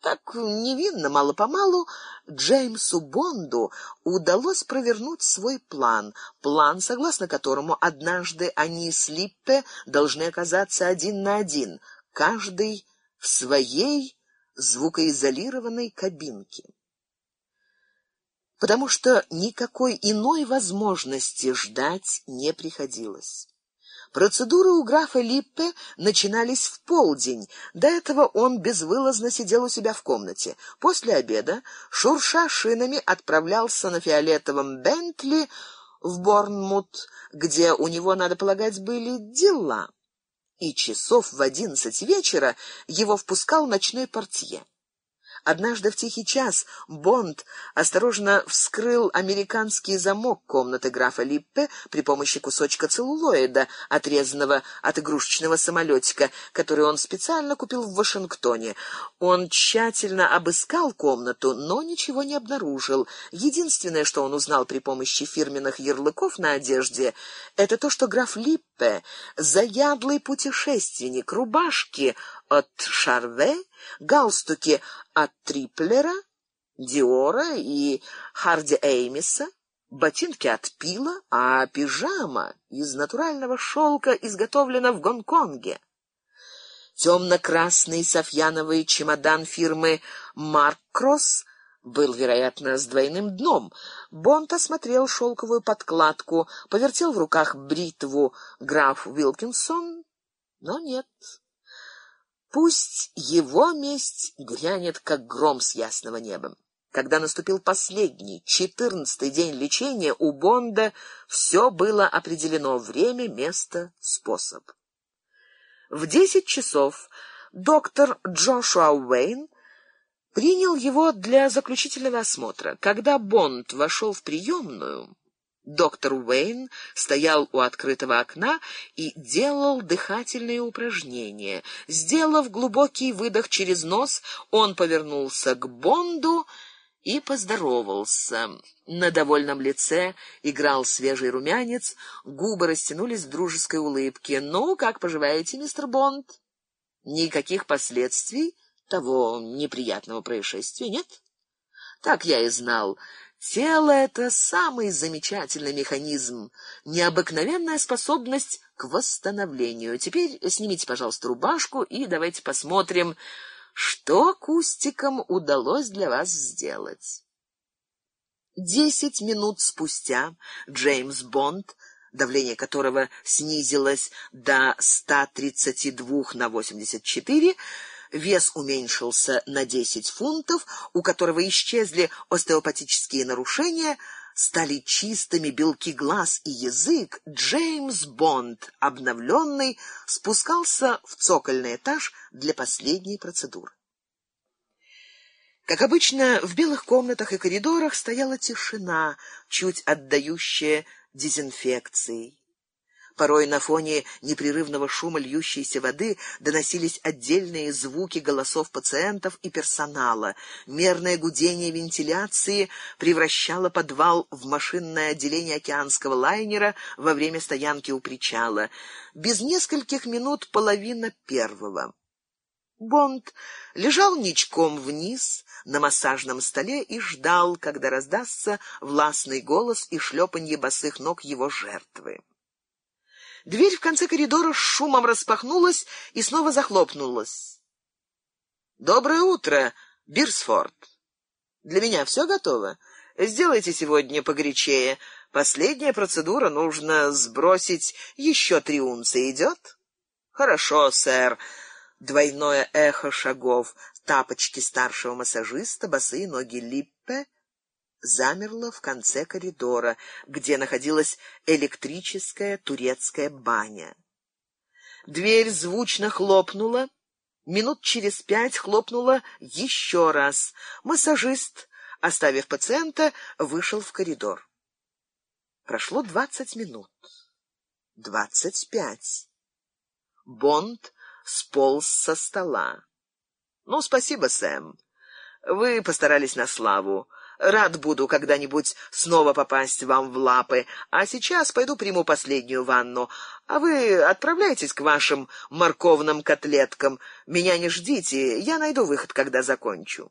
Так невинно, мало-помалу, Джеймсу Бонду удалось провернуть свой план, план, согласно которому однажды они с Липпе должны оказаться один на один, каждый в своей звукоизолированной кабинке. Потому что никакой иной возможности ждать не приходилось. Процедуры у графа Липпе начинались в полдень. До этого он безвылазно сидел у себя в комнате. После обеда, шурша шинами, отправлялся на фиолетовом Бентли в Борнмут, где у него, надо полагать, были дела. И часов в одиннадцать вечера его впускал ночной портье. Однажды в тихий час Бонд осторожно вскрыл американский замок комнаты графа Липпе при помощи кусочка целлулоида, отрезанного от игрушечного самолетика, который он специально купил в Вашингтоне. Он тщательно обыскал комнату, но ничего не обнаружил. Единственное, что он узнал при помощи фирменных ярлыков на одежде, это то, что граф Липпе, заядлый путешественник, рубашки от Шарве, галстуки от Триплера, Диора и Харди Эймиса, ботинки от Пила, а пижама из натурального шелка изготовлена в Гонконге. Темно-красный софьяновый чемодан фирмы Маркросс был, вероятно, с двойным дном. Бонд осмотрел шелковую подкладку, повертел в руках бритву граф Уилкинсон, но нет. Пусть его месть грянет, как гром с ясного неба. Когда наступил последний, четырнадцатый день лечения, у Бонда все было определено: время, место, способ. В десять часов доктор Джошуа Уэйн принял его для заключительного осмотра. Когда Бонд вошел в приемную, Доктор Уэйн стоял у открытого окна и делал дыхательные упражнения. Сделав глубокий выдох через нос, он повернулся к Бонду и поздоровался. На довольном лице играл свежий румянец, губы растянулись в дружеской улыбке. "Ну, как поживаете, мистер Бонд? Никаких последствий того неприятного происшествия нет?" "Так я и знал. Тело это самый замечательный механизм, необыкновенная способность к восстановлению. Теперь снимите, пожалуйста, рубашку и давайте посмотрим, что кустикам удалось для вас сделать. Десять минут спустя Джеймс Бонд, давление которого снизилось до 132 на 84, вес уменьшился на 10 фунтов, у которого исчезли остеопатические нарушения, стали чистыми белки глаз и язык, Джеймс Бонд, обновленный, спускался в цокольный этаж для последней процедуры. Как обычно, в белых комнатах и коридорах стояла тишина, чуть отдающая дезинфекцией. Порой на фоне непрерывного шума льющейся воды доносились отдельные звуки голосов пациентов и персонала. Мерное гудение вентиляции превращало подвал в машинное отделение океанского лайнера во время стоянки у причала. Без нескольких минут половина первого. Бонд лежал ничком вниз на массажном столе и ждал, когда раздастся властный голос и шлепанье босых ног его жертвы. Дверь в конце коридора с шумом распахнулась и снова захлопнулась. Доброе утро, Бирсфорд. Для меня все готово. Сделайте сегодня погорячее. Последняя процедура нужно сбросить еще три унции. Идет? Хорошо, сэр. Двойное эхо шагов, тапочки старшего массажиста, босые ноги Липпе — замерло в конце коридора, где находилась электрическая турецкая баня. Дверь звучно хлопнула, минут через пять хлопнула еще раз. Массажист, оставив пациента, вышел в коридор. Прошло двадцать минут. Двадцать пять. Бонд сполз со стола. Ну, спасибо, Сэм. Вы постарались на славу. Рад буду когда-нибудь снова попасть вам в лапы. А сейчас пойду приму последнюю ванну. А вы отправляйтесь к вашим морковным котлеткам. Меня не ждите, я найду выход, когда закончу.